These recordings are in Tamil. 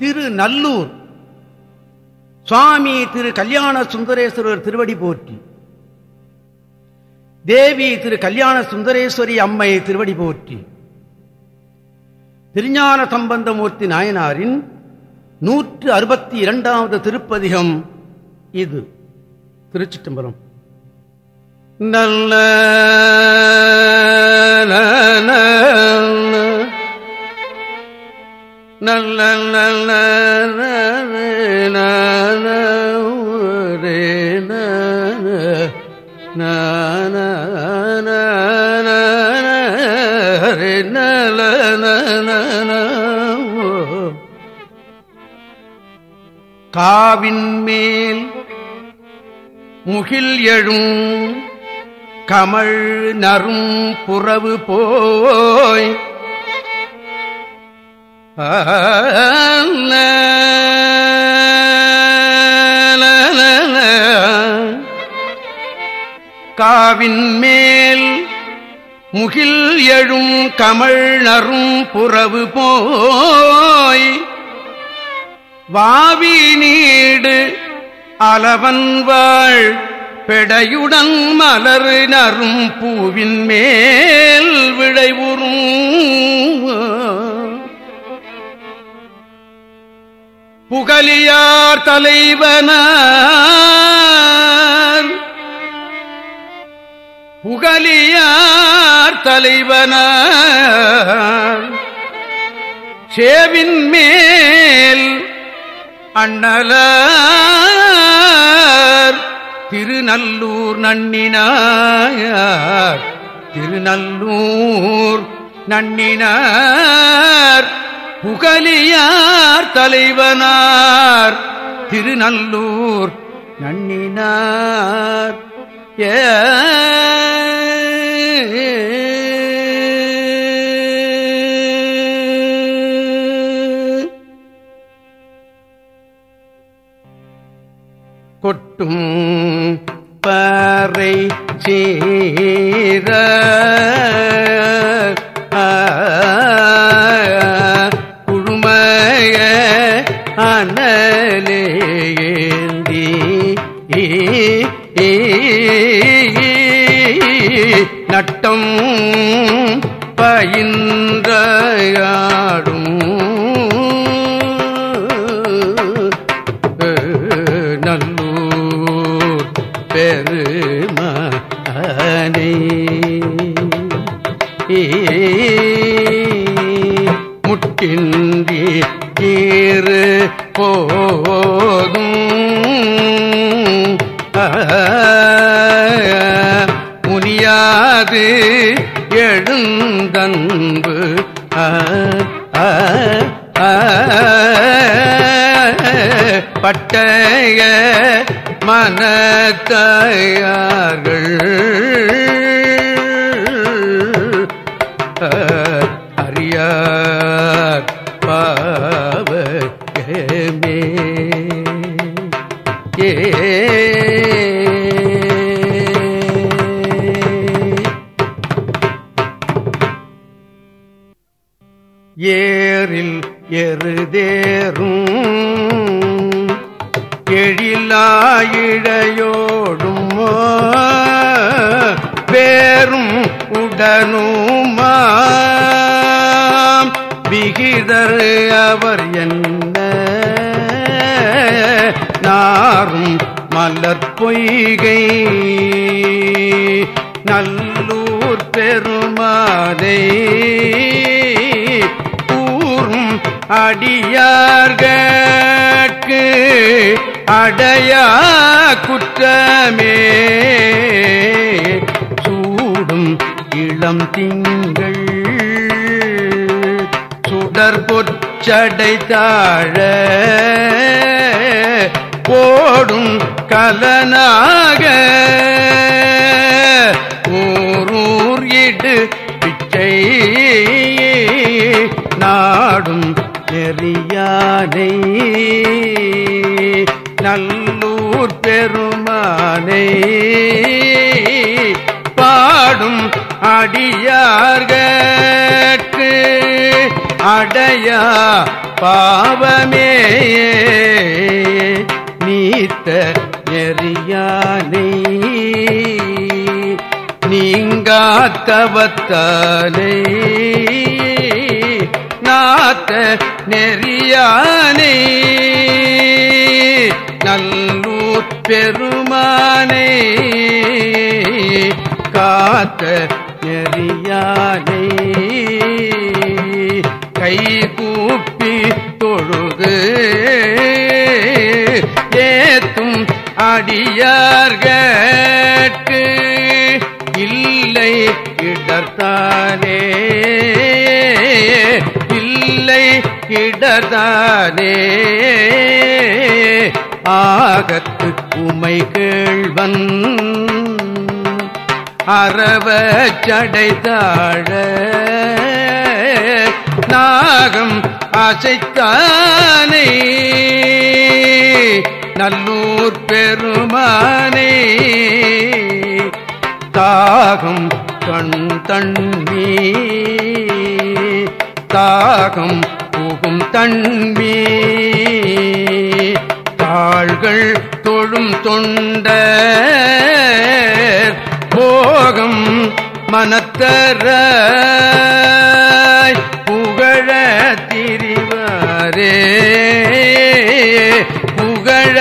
திரு நல்லூர் சுவாமி திரு கல்யாண சுந்தரேஸ்வரர் திருவடி போற்றி. தேவி திரு கல்யாண சுந்தரேஸ்வரி அம்மை திருவடி போற்றி. திருஞான சம்பந்தமூர்த்தி நாயனாரின் நூற்று அறுபத்தி இரண்டாவது திருப்பதிகம் இது. திருச்சிட்டம்பரம் நல்ல காவின் மேல் முகில் எழும் கமழ் நரும் புறவு போய் காவின் மேல் முகில் எழும் கமல் நரும் புறவு போய் வாவி நீடு அலவன்வாள் பெடையுடன் மலர் நரும் பூவின் மேல் விடைவுறும் புகழியார் தலைவனார். புகழியார் தலைவனார். சேவின் மேல் அண்ணலார். திருநல்லூர் நன்னினார். திருநல்லூர் நன்னினார். புகலியார் தலைவனார். திருநல்லூர் நன்னினார். ஏ. கொட்டும் பறை சீர. நட்டம் பயின்றாடும் நல்லூர் பெருமானே. முட்டின்றி கீறு போதும். அது எழுந்தன்பு. பட்டய மனத்தாயார்கள். உடனுமா விகிதர் அவர் என்ன? நாரும் மலர் பொய்கை. நல்லூர் பெருமாதை கூறும் அடியார்கட்கு அடையா குற்றமே. இளம் திங்கள் சுடர் பொச்சடை தாழ போடும் கலனாக ஊரூர் இடு பிச்சை நாடும் நெறியானை. பாடும் பாவமே நீத்த நெறியானை. நீங்காத்தவத்தாலே நாத்த நெறியானை. நல்லூர் பெருமானே. காத்த நெறியானை. கை கூப்பி தொழுது. ஏத்தும் அடியார்கட்கு இல்லை இடர்த்தானே இல்லை இடர்தானே ஆகத்து உமை கேள்வன் அறவ சடைதாழ நாகம் அசைத்தானே நல்லூர் பெருமானே தாகம் கண் தண்ணி தாகம் புகும் தன்மீ தாள்கள் தொழும் தொண்ட போகம் மனத்தர. திரிவாரே புகழ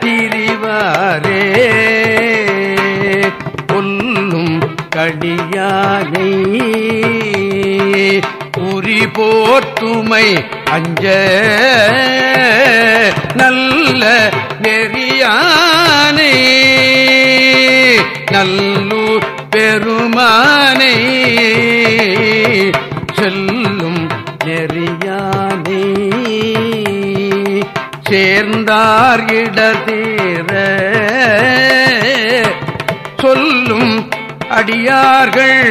திரிவாரே பொன்னும் கடியானை உரி போர்த்துமை அஞ்ச நல்ல நெறியானை நல்லூர் பெருமானை. செல்ல சேர்ந்தார் இடதீர சொல்லும் அடியார்கள்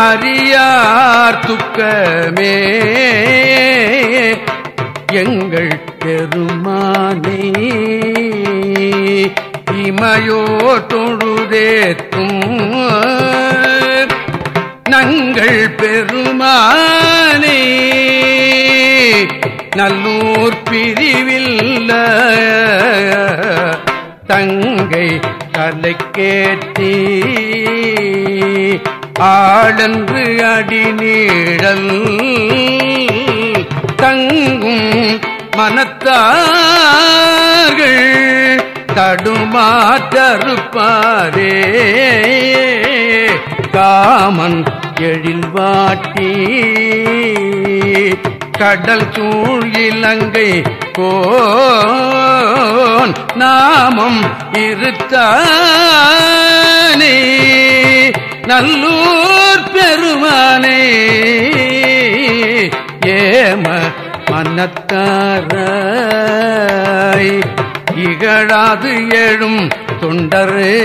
அறியார் துக்கமே. எங்கள் பெருமானே இமையோ தொழுதேத்தும் நங்கள் பெருமானே நல்லூர் பிரிவில் தங்கை தலைக்கேற்றி ஆடன்று அடிநீழல் தங்கும் மனத்தார்கள் தடுமாற்றறுப்பாரே. காமன் எழில்வாட்டி கடல் சூழ் இலங்கை கோன் நாமம் இருத்தானே. நல்லூர் பெருமானே ஏம மன்னத்தாராய். இகழாது எழும் தொண்டரே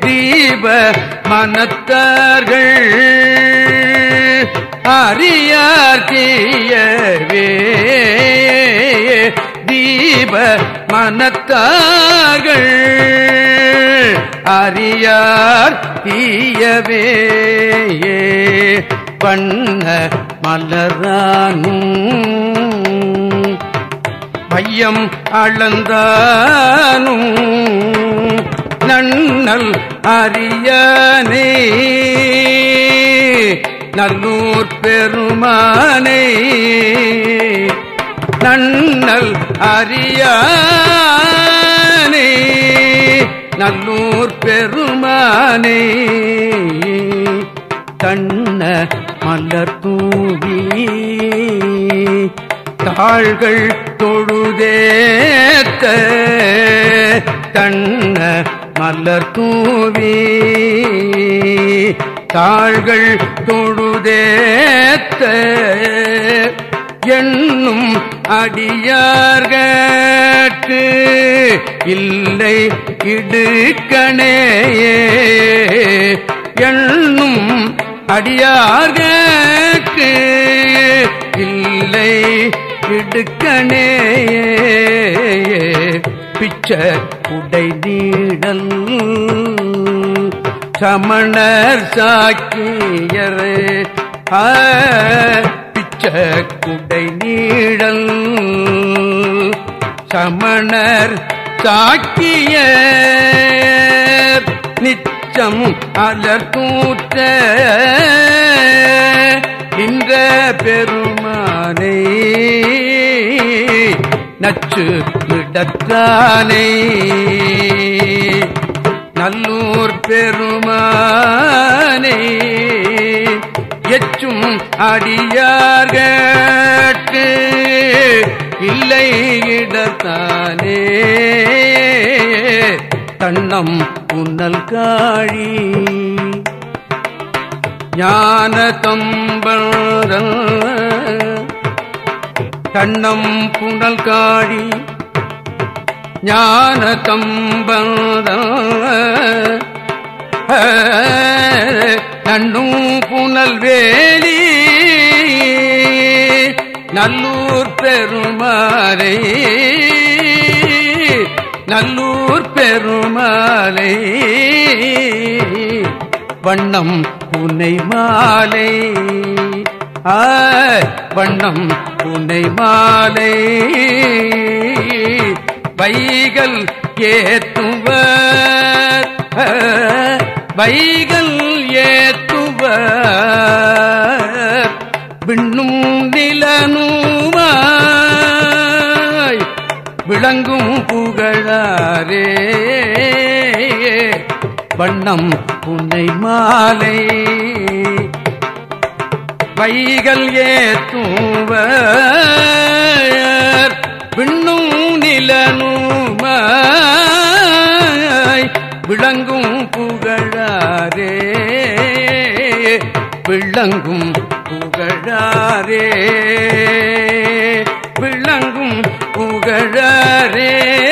தீப மனத்தார்கள் அறியார் தீப மனத்தார்கள். அறியார் தீயவே பண்ண மலரானும். மையம் அளந்தானும். நன்னல் அறியனே. நல்லூர் பெருமானே நன்னல் அறியானே நல்லூர் பெருமானே. கண்ண மலர் தூவி தாள்கள் தொழுதேத்த கண்ண மலர் தூவி தாள்கள் தொழுதேத்த என்னும் அடியார்கட்கு இல்லை இடுக்கணேயே. என்னும் அடியார்கட்கு இல்லை இடுக்கணேயே. பிச்ச உடை நீடல் சமணர் சாக்கியர் ஆ, பிச்ச குடை நீழல் சமணர் சாக்கிய நிச்சம் அலர்த்தூற்ற இந்த பெருமானை நச்சு விடத்தானே நல்லூர் பெருமானை எச்சும் அடியார்கட்டு இல்லை இடத்தானே. தன்னம் உன்னல் காழி. ஞான தம்பரல் கண்ணம் புனல் காழி. ஞான தம்பரல் நண்ணும் புனல் வேலி நல்லூர் பெருமாளை நல்லூர் பெருமாளை வண்ணம் புனை மாலை ஆ வண்ணம் புனை மாலை. வைகள் ஏத்துவர். வைகள் ஏத்துவர். விண்ணும் நிலனுமாய் விளங்கும் புகழாரே. வண்ணம் புன்னை மாலை. வைகள் ஏத்துவர். நிலனுமாய் விளங்கும் புகழாரே. விளங்கும் புகழாரே. விளங்கும் புகழாரே.